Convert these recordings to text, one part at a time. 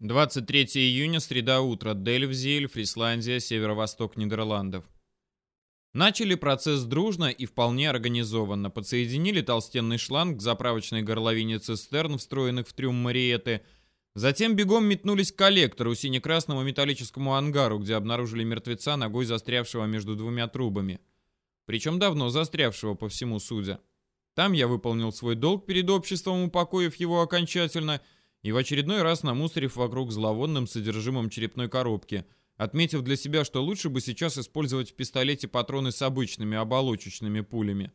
23 июня, среда утра, Дельвзиль, Фрисландия, северо-восток Нидерландов. Начали процесс дружно и вполне организованно. Подсоединили толстенный шланг к заправочной горловине цистерн, встроенных в трюм Мариеты. Затем бегом метнулись к коллектору, сине-красному металлическому ангару, где обнаружили мертвеца, ногой застрявшего между двумя трубами. Причем давно застрявшего, по всему судя. Там я выполнил свой долг перед обществом, упокоив его окончательно – и в очередной раз намусорив вокруг зловонным содержимым черепной коробки, отметив для себя, что лучше бы сейчас использовать в пистолете патроны с обычными оболочечными пулями.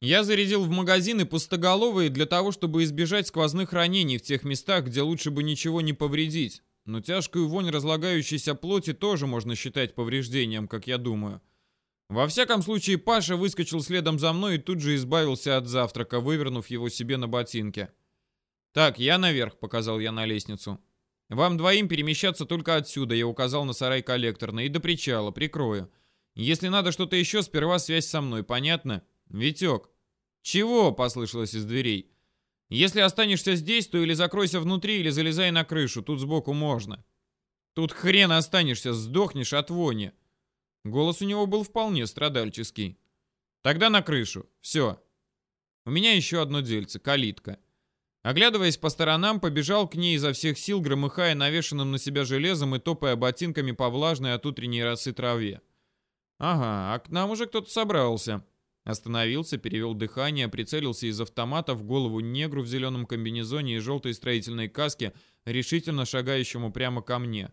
Я зарядил в магазины пустоголовые для того, чтобы избежать сквозных ранений в тех местах, где лучше бы ничего не повредить. Но тяжкую вонь разлагающейся плоти тоже можно считать повреждением, как я думаю. Во всяком случае, Паша выскочил следом за мной и тут же избавился от завтрака, вывернув его себе на ботинке. «Так, я наверх», — показал я на лестницу. «Вам двоим перемещаться только отсюда», — я указал на сарай коллекторный, — «и до причала, прикрою. Если надо что-то еще, сперва связь со мной, понятно? Витек». «Чего?» — послышалось из дверей. «Если останешься здесь, то или закройся внутри, или залезай на крышу, тут сбоку можно». «Тут хрен останешься, сдохнешь от вони». Голос у него был вполне страдальческий. «Тогда на крышу. Все. У меня еще одно дельце, калитка». Оглядываясь по сторонам, побежал к ней изо всех сил, громыхая навешенным на себя железом и топая ботинками по влажной от утренней росы траве. «Ага, а к нам уже кто-то собрался». Остановился, перевел дыхание, прицелился из автомата в голову негру в зеленом комбинезоне и желтой строительной каске, решительно шагающему прямо ко мне.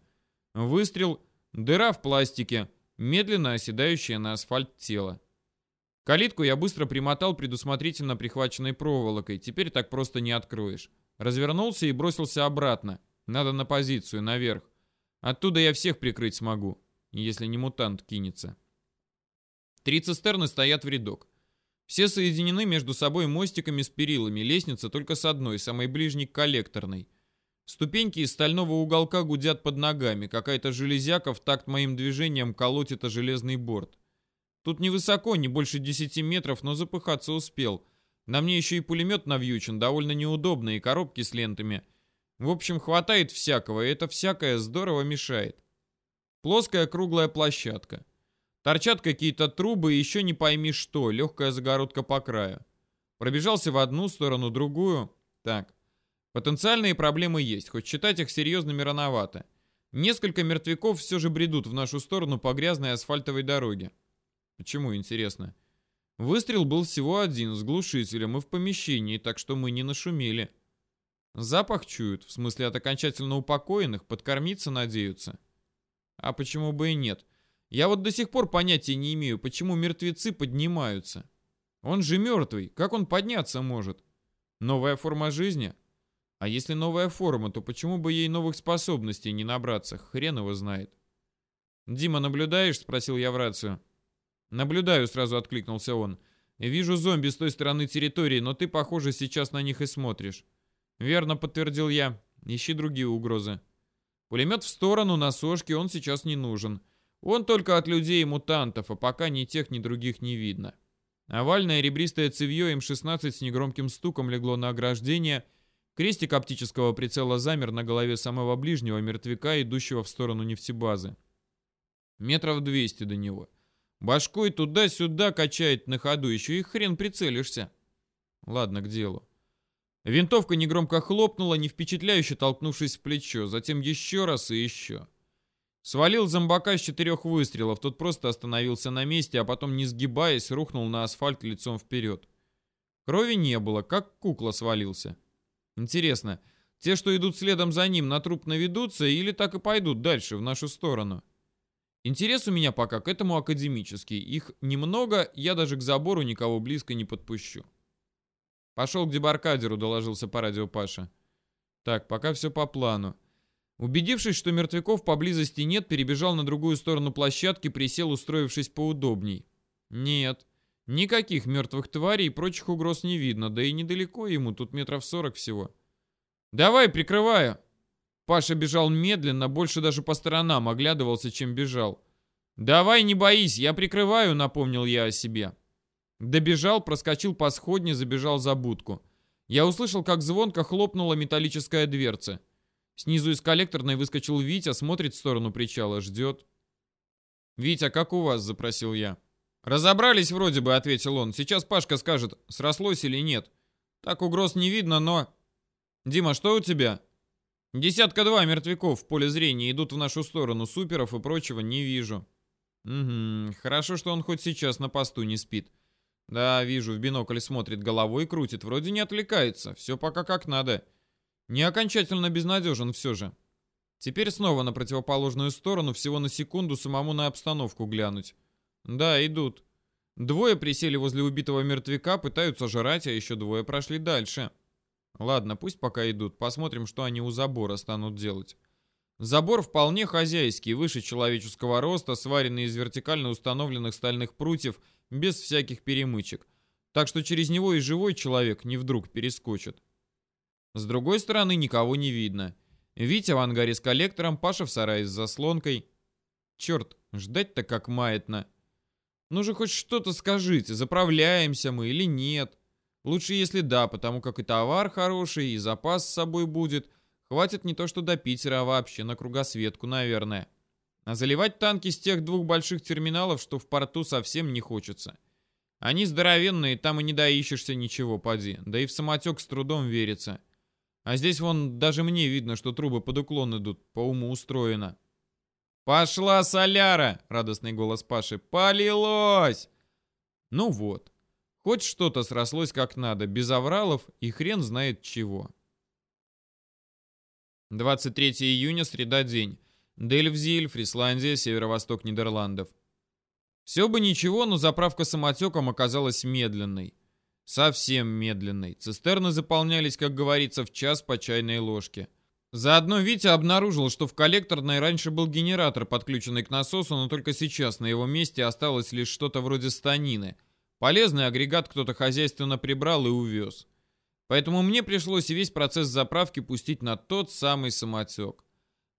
Выстрел, дыра в пластике, медленно оседающее на асфальт тело. Калитку я быстро примотал предусмотрительно прихваченной проволокой. Теперь так просто не откроешь. Развернулся и бросился обратно. Надо на позицию, наверх. Оттуда я всех прикрыть смогу, если не мутант кинется. Три цистерны стоят в рядок. Все соединены между собой мостиками с перилами, лестница только с одной, самой ближней к коллекторной. Ступеньки из стального уголка гудят под ногами, какая-то железяка в такт моим движением колотит о железный борт. Тут невысоко, не больше 10 метров, но запыхаться успел. На мне еще и пулемет навьючен, довольно неудобно, и коробки с лентами. В общем, хватает всякого, и это всякое здорово мешает. Плоская круглая площадка. Торчат какие-то трубы и еще не пойми что, легкая загородка по краю. Пробежался в одну сторону, другую. Так, потенциальные проблемы есть, хоть считать их серьезными рановато. Несколько мертвяков все же бредут в нашу сторону по грязной асфальтовой дороге. Почему, интересно? Выстрел был всего один, с глушителем и в помещении, так что мы не нашумели. Запах чуют, в смысле от окончательно упокоенных, подкормиться надеются. А почему бы и нет? Я вот до сих пор понятия не имею, почему мертвецы поднимаются. Он же мертвый, как он подняться может? Новая форма жизни? А если новая форма, то почему бы ей новых способностей не набраться? Хрен его знает. «Дима, наблюдаешь?» — спросил я в рацию. «Наблюдаю», — сразу откликнулся он. «Вижу зомби с той стороны территории, но ты, похоже, сейчас на них и смотришь». «Верно», — подтвердил я. «Ищи другие угрозы». Пулемет в сторону, на сошке, он сейчас не нужен. Он только от людей и мутантов, а пока ни тех, ни других не видно. Овальное ребристое цевье М-16 с негромким стуком легло на ограждение. Крестик оптического прицела замер на голове самого ближнего мертвяка, идущего в сторону нефтебазы. Метров 200 до него. Башкой туда-сюда качает на ходу, еще и хрен прицелишься. Ладно, к делу. Винтовка негромко хлопнула, не впечатляюще толкнувшись в плечо, затем еще раз и еще. Свалил зомбака с четырех выстрелов, тот просто остановился на месте, а потом, не сгибаясь, рухнул на асфальт лицом вперед. Крови не было, как кукла свалился. Интересно, те, что идут следом за ним, на труп наведутся или так и пойдут дальше, в нашу сторону? Интерес у меня пока к этому академический. Их немного, я даже к забору никого близко не подпущу. Пошел к дебаркадеру, доложился по радио Паша. Так, пока все по плану. Убедившись, что мертвяков поблизости нет, перебежал на другую сторону площадки, присел, устроившись поудобней. Нет, никаких мертвых тварей и прочих угроз не видно, да и недалеко ему, тут метров сорок всего. «Давай, прикрываю!» Паша бежал медленно, больше даже по сторонам оглядывался, чем бежал. «Давай, не боись, я прикрываю», — напомнил я о себе. Добежал, проскочил по сходне, забежал за будку. Я услышал, как звонко хлопнула металлическая дверца. Снизу из коллекторной выскочил Витя, смотрит в сторону причала, ждет. «Витя, как у вас?» — запросил я. «Разобрались вроде бы», — ответил он. «Сейчас Пашка скажет, срослось или нет. Так угроз не видно, но...» «Дима, что у тебя?» «Десятка два мертвяков в поле зрения идут в нашу сторону. Суперов и прочего не вижу». «Угу, хорошо, что он хоть сейчас на посту не спит. Да, вижу, в бинокль смотрит, головой крутит, вроде не отвлекается. Все пока как надо. Не окончательно безнадежен все же. Теперь снова на противоположную сторону, всего на секунду самому на обстановку глянуть. Да, идут. Двое присели возле убитого мертвяка, пытаются жрать, а еще двое прошли дальше. Ладно, пусть пока идут, посмотрим, что они у забора станут делать. Забор вполне хозяйский, выше человеческого роста, сваренный из вертикально установленных стальных прутьев, без всяких перемычек. Так что через него и живой человек не вдруг перескочит. С другой стороны никого не видно. Витя в ангаре с коллектором, Паша в сарае с заслонкой. Черт, ждать-то как маятно. Ну же хоть что-то скажите, заправляемся мы или нет. Лучше если да, потому как и товар хороший, и запас с собой будет – Хватит не то что до Питера, а вообще на кругосветку, наверное. А заливать танки с тех двух больших терминалов, что в порту совсем не хочется. Они здоровенные, там и не доищешься ничего, поди. Да и в самотек с трудом верится. А здесь вон даже мне видно, что трубы под уклон идут, по уму устроено. «Пошла соляра!» — радостный голос Паши. «Полилось!» Ну вот. Хоть что-то срослось как надо, без авралов и хрен знает чего. 23 июня, среда, день. Дельвзиль, Фрисландия, северо-восток Нидерландов. Все бы ничего, но заправка самотеком оказалась медленной. Совсем медленной. Цистерны заполнялись, как говорится, в час по чайной ложке. Заодно Витя обнаружил, что в коллекторной раньше был генератор, подключенный к насосу, но только сейчас на его месте осталось лишь что-то вроде станины. Полезный агрегат кто-то хозяйственно прибрал и увез. Поэтому мне пришлось весь процесс заправки пустить на тот самый самотек.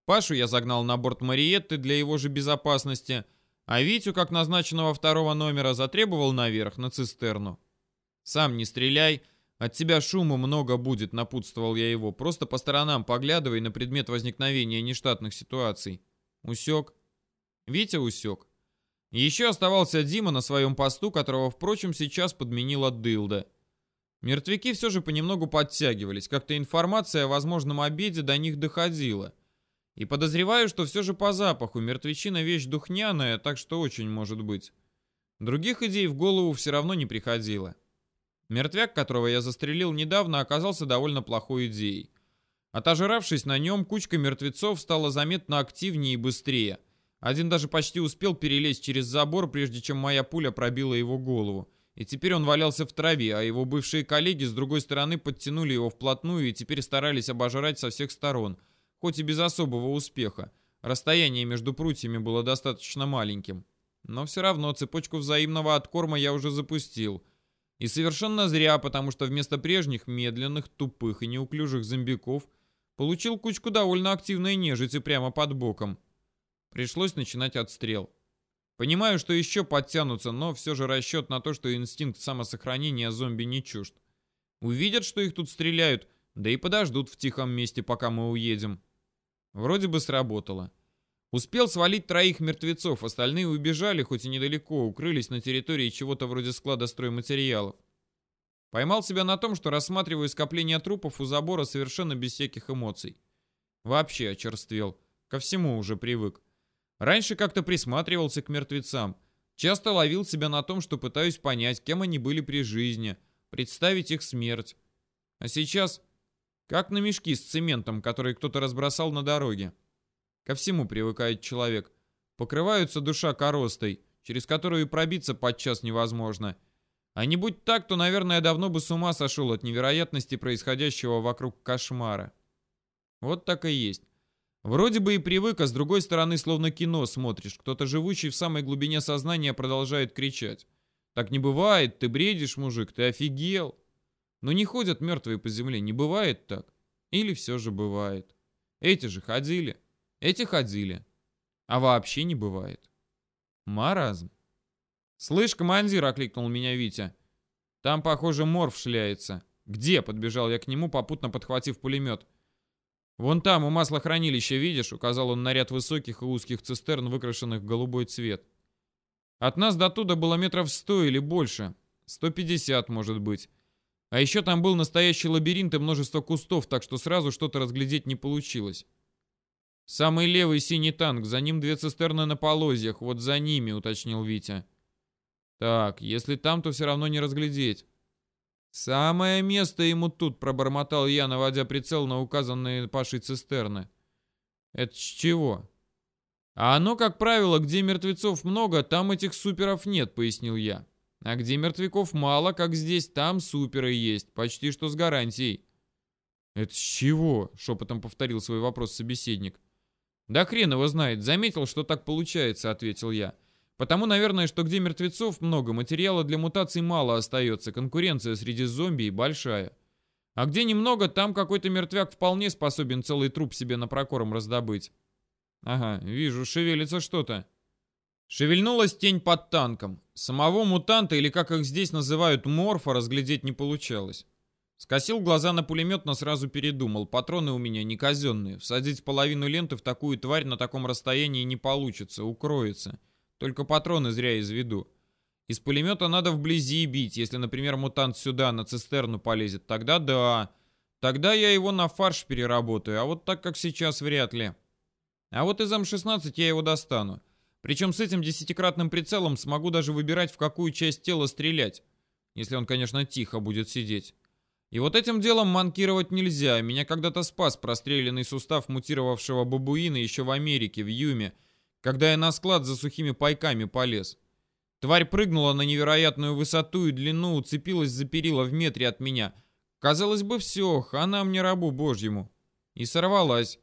Пашу я загнал на борт Мариетты для его же безопасности, а Витю, как назначенного второго номера, затребовал наверх, на цистерну. «Сам не стреляй, от тебя шума много будет», — напутствовал я его. «Просто по сторонам поглядывай на предмет возникновения нештатных ситуаций». Усек. Витя усек. Еще оставался Дима на своем посту, которого, впрочем, сейчас подменила Дылда. Мертвяки все же понемногу подтягивались, как-то информация о возможном обеде до них доходила. И подозреваю, что все же по запаху мертвечина вещь духняная, так что очень может быть. Других идей в голову все равно не приходило. Мертвяк, которого я застрелил недавно, оказался довольно плохой идеей. Отожравшись на нем, кучка мертвецов стала заметно активнее и быстрее. Один даже почти успел перелезть через забор, прежде чем моя пуля пробила его голову. И теперь он валялся в траве, а его бывшие коллеги с другой стороны подтянули его вплотную и теперь старались обожрать со всех сторон, хоть и без особого успеха. Расстояние между прутьями было достаточно маленьким. Но все равно цепочку взаимного откорма я уже запустил. И совершенно зря, потому что вместо прежних медленных, тупых и неуклюжих зомбиков получил кучку довольно активной нежити прямо под боком. Пришлось начинать отстрел. Понимаю, что еще подтянутся, но все же расчет на то, что инстинкт самосохранения зомби не чужд. Увидят, что их тут стреляют, да и подождут в тихом месте, пока мы уедем. Вроде бы сработало. Успел свалить троих мертвецов, остальные убежали, хоть и недалеко, укрылись на территории чего-то вроде склада стройматериалов. Поймал себя на том, что рассматриваю скопление трупов у забора совершенно без всяких эмоций. Вообще очерствел. Ко всему уже привык. Раньше как-то присматривался к мертвецам. Часто ловил себя на том, что пытаюсь понять, кем они были при жизни, представить их смерть. А сейчас как на мешки с цементом, которые кто-то разбросал на дороге. Ко всему привыкает человек. Покрываются душа коростой, через которую пробиться подчас невозможно. А не будь так, то, наверное, давно бы с ума сошел от невероятности происходящего вокруг кошмара. Вот так и есть. Вроде бы и привык, а с другой стороны словно кино смотришь. Кто-то живущий в самой глубине сознания продолжает кричать. Так не бывает, ты бредишь, мужик, ты офигел. Но не ходят мертвые по земле, не бывает так. Или все же бывает. Эти же ходили, эти ходили. А вообще не бывает. Маразм. «Слышь, командир!» — окликнул меня Витя. «Там, похоже, морф шляется». «Где?» — подбежал я к нему, попутно подхватив пулемет. «Вон там, у маслохранилища, видишь?» — указал он на ряд высоких и узких цистерн, выкрашенных в голубой цвет. «От нас до туда было метров сто или больше. Сто пятьдесят, может быть. А еще там был настоящий лабиринт и множество кустов, так что сразу что-то разглядеть не получилось. Самый левый синий танк, за ним две цистерны на полозьях, вот за ними», — уточнил Витя. «Так, если там, то все равно не разглядеть». «Самое место ему тут», — пробормотал я, наводя прицел на указанные Пашей цистерны. «Это с чего?» «А оно, как правило, где мертвецов много, там этих суперов нет», — пояснил я. «А где мертвяков мало, как здесь, там суперы есть, почти что с гарантией». «Это с чего?» — шепотом повторил свой вопрос собеседник. «Да хрен его знает, заметил, что так получается», — ответил я. Потому, наверное, что где мертвецов много, материала для мутаций мало остается, конкуренция среди зомби большая. А где немного, там какой-то мертвяк вполне способен целый труп себе на прокорм раздобыть. Ага, вижу, шевелится что-то. Шевельнулась тень под танком. Самого мутанта, или как их здесь называют, морфа, разглядеть не получалось. Скосил глаза на пулемет, но сразу передумал. Патроны у меня не казенные. Всадить половину ленты в такую тварь на таком расстоянии не получится, укроется. Только патроны зря из виду. Из пулемета надо вблизи бить. Если, например, мутант сюда на цистерну полезет, тогда да. Тогда я его на фарш переработаю, а вот так, как сейчас, вряд ли. А вот из М-16 я его достану. Причем с этим десятикратным прицелом смогу даже выбирать, в какую часть тела стрелять. Если он, конечно, тихо будет сидеть. И вот этим делом манкировать нельзя. Меня когда-то спас простреленный сустав мутировавшего бабуина еще в Америке, в Юме, когда я на склад за сухими пайками полез. Тварь прыгнула на невероятную высоту и длину, уцепилась за перила в метре от меня. Казалось бы, все, хана мне рабу божьему. И сорвалась.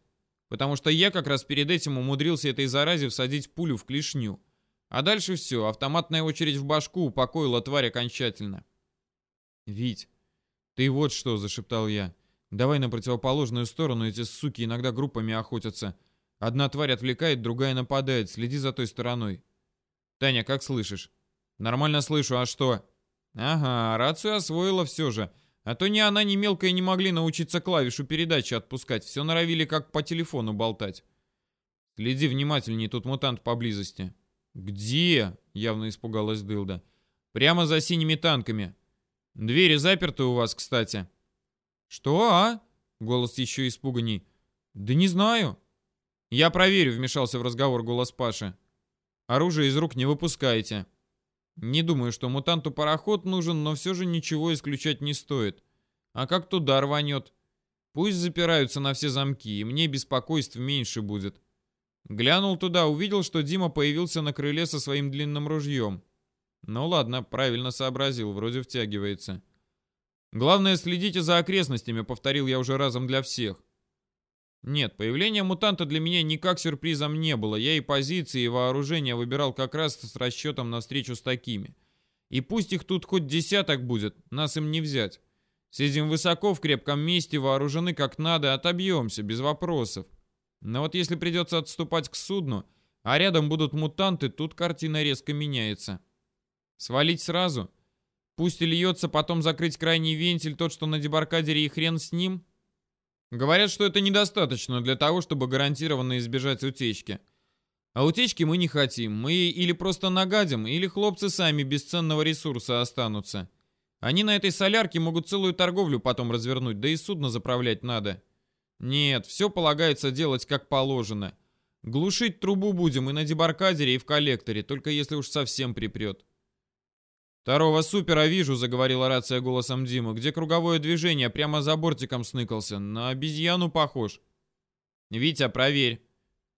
Потому что я как раз перед этим умудрился этой заразе всадить пулю в клешню. А дальше все, автоматная очередь в башку упокоила тварь окончательно. «Вить, ты вот что», — зашептал я. «Давай на противоположную сторону, эти суки иногда группами охотятся. Одна тварь отвлекает, другая нападает. Следи за той стороной. Таня, как слышишь? Нормально слышу, а что? Ага, рацию освоила все же. А то ни она, ни мелкая не могли научиться клавишу передачи отпускать. Все норовили как по телефону болтать. Следи внимательнее, тут мутант поблизости. Где? Явно испугалась Дылда. Прямо за синими танками. Двери заперты у вас, кстати. Что, а? Голос еще испуганней. Да не знаю. «Я проверю», — вмешался в разговор голос Паши. «Оружие из рук не выпускайте». Не думаю, что мутанту пароход нужен, но все же ничего исключать не стоит. А как туда рванет? Пусть запираются на все замки, и мне беспокойств меньше будет. Глянул туда, увидел, что Дима появился на крыле со своим длинным ружьем. Ну ладно, правильно сообразил, вроде втягивается. Главное, следите за окрестностями, повторил я уже разом для всех. Нет, появление мутанта для меня никак сюрпризом не было. Я и позиции, и вооружение выбирал как раз с расчетом на встречу с такими. И пусть их тут хоть десяток будет, нас им не взять. Сидим высоко в крепком месте, вооружены как надо, отобьемся, без вопросов. Но вот если придется отступать к судну, а рядом будут мутанты, тут картина резко меняется. Свалить сразу? Пусть и льется, потом закрыть крайний вентиль, тот, что на дебаркадере, и хрен с ним? Говорят, что это недостаточно для того, чтобы гарантированно избежать утечки. А утечки мы не хотим. Мы или просто нагадим, или хлопцы сами без ценного ресурса останутся. Они на этой солярке могут целую торговлю потом развернуть, да и судно заправлять надо. Нет, все полагается делать как положено. Глушить трубу будем и на дебаркадере, и в коллекторе, только если уж совсем припрет. «Второго супера вижу», — заговорила рация голосом Димы, где круговое движение прямо за бортиком сныкался. На обезьяну похож. «Витя, проверь».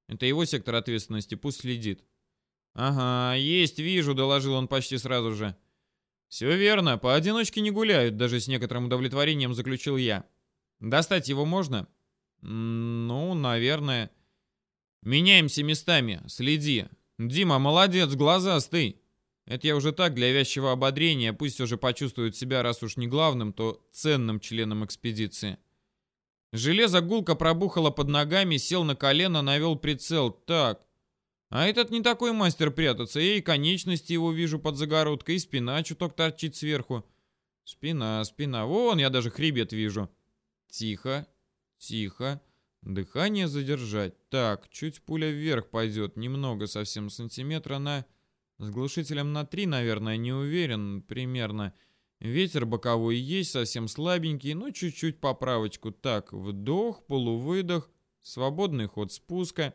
Это его сектор ответственности, пусть следит. «Ага, есть, вижу», — доложил он почти сразу же. «Все верно, поодиночке не гуляют», — даже с некоторым удовлетворением заключил я. «Достать его можно?» «Ну, наверное». «Меняемся местами, следи. Дима, молодец, глазастый». Это я уже так, для вязчего ободрения, пусть уже почувствует себя, раз уж не главным, то ценным членом экспедиции. Железо гулко пробухало под ногами, сел на колено, навел прицел. Так. А этот не такой мастер прятаться. Я и конечности его вижу под загородкой, и спина чуток торчит сверху. Спина, спина. Вон, я даже хребет вижу. Тихо, тихо. Дыхание задержать. Так, чуть пуля вверх пойдет, немного, совсем сантиметра на... С глушителем на 3, наверное, не уверен, примерно. Ветер боковой есть, совсем слабенький, но чуть-чуть поправочку. Так, вдох, полувыдох, свободный ход спуска.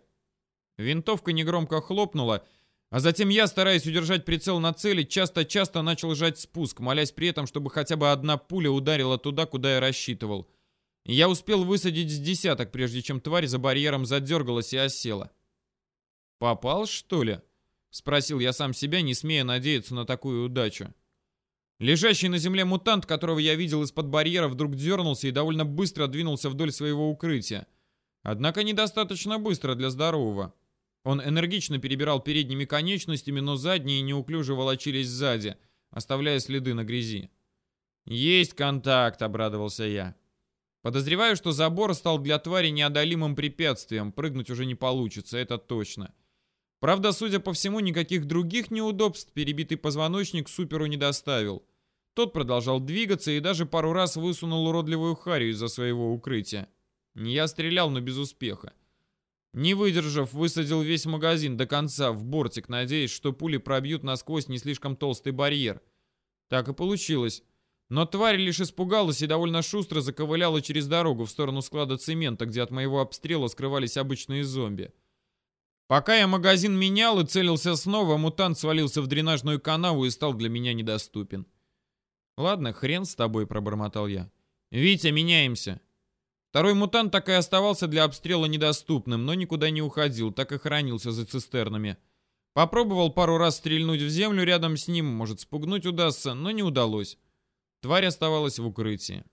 Винтовка негромко хлопнула, а затем я, стараясь удержать прицел на цели, часто-часто начал жать спуск, молясь при этом, чтобы хотя бы одна пуля ударила туда, куда я рассчитывал. Я успел высадить с десяток, прежде чем тварь за барьером задергалась и осела. «Попал, что ли?» — спросил я сам себя, не смея надеяться на такую удачу. Лежащий на земле мутант, которого я видел из-под барьера, вдруг дернулся и довольно быстро двинулся вдоль своего укрытия. Однако недостаточно быстро для здорового. Он энергично перебирал передними конечностями, но задние неуклюже волочились сзади, оставляя следы на грязи. «Есть контакт», — обрадовался я. Подозреваю, что забор стал для твари неодолимым препятствием, прыгнуть уже не получится, это точно. Правда, судя по всему, никаких других неудобств перебитый позвоночник суперу не доставил. Тот продолжал двигаться и даже пару раз высунул уродливую харю из-за своего укрытия. Я стрелял, но без успеха. Не выдержав, высадил весь магазин до конца в бортик, надеясь, что пули пробьют насквозь не слишком толстый барьер. Так и получилось. Но тварь лишь испугалась и довольно шустро заковыляла через дорогу в сторону склада цемента, где от моего обстрела скрывались обычные зомби. Пока я магазин менял и целился снова, мутант свалился в дренажную канаву и стал для меня недоступен. «Ладно, хрен с тобой», — пробормотал я. «Витя, меняемся». Второй мутант так и оставался для обстрела недоступным, но никуда не уходил, так и хранился за цистернами. Попробовал пару раз стрельнуть в землю рядом с ним, может спугнуть удастся, но не удалось. Тварь оставалась в укрытии.